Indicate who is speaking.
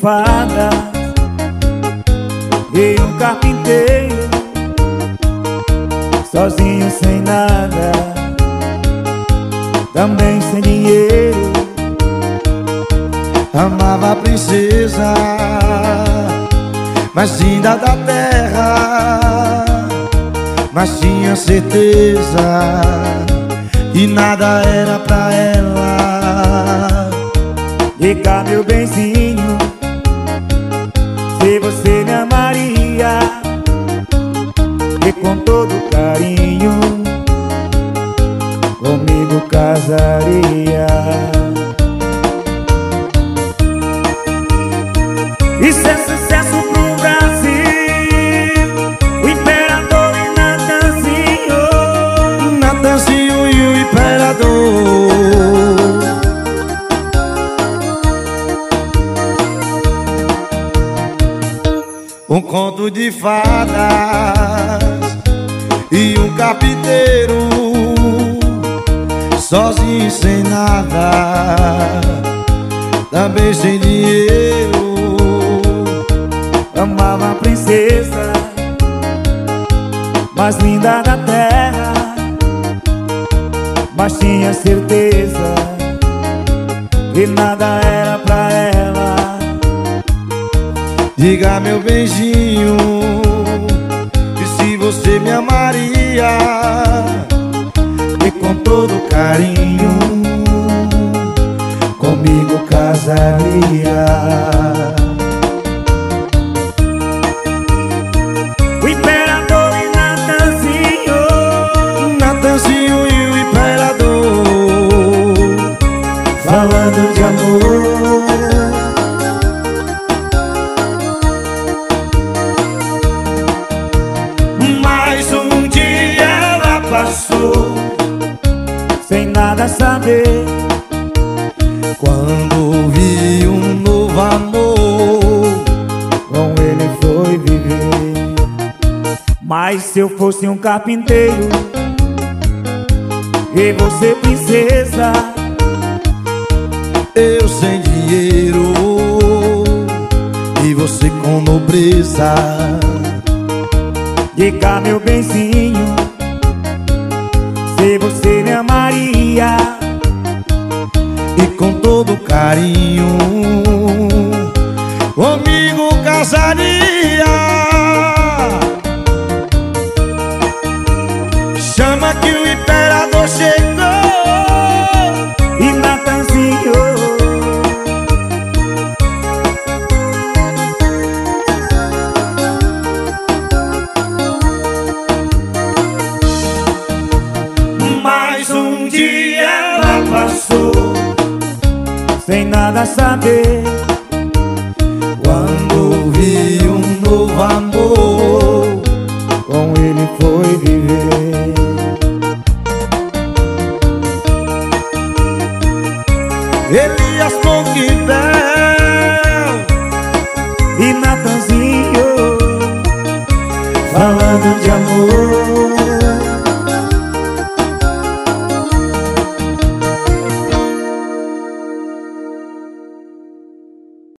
Speaker 1: fada E um carpinteiro Sozinho sem nada Também sem dinheiro.
Speaker 2: Amava a princesa Mais linda da terra Mas tinha certeza Que nada era pra ela.
Speaker 1: Diga meu benzinho Se você me amaria. E com todo carinho Comigo casaria
Speaker 2: Um conto de fadas E um carpinteiro Sozinho sem nada Também sem dinheiro.
Speaker 1: Amava a princesa Mais linda da terra Mas tinha certeza
Speaker 2: Meu beijinho. E se você me amaria
Speaker 1: E com todo carinho Comigo casaria. O imperador e Natanzinho.
Speaker 2: Natanzinho e o imperador
Speaker 1: Falando de amor passou Sem nada saber.
Speaker 2: Quando vi um novo amor
Speaker 1: Com ele foi viver. Mas se eu fosse um carpinteiro E você princesa
Speaker 2: Eu sem dinheiro E você com nobreza.
Speaker 1: Diga meu benzinho Você me amaria.
Speaker 2: E com todo carinho
Speaker 1: dia ela passou. Sem nada saber.
Speaker 2: Quando vi um novo amor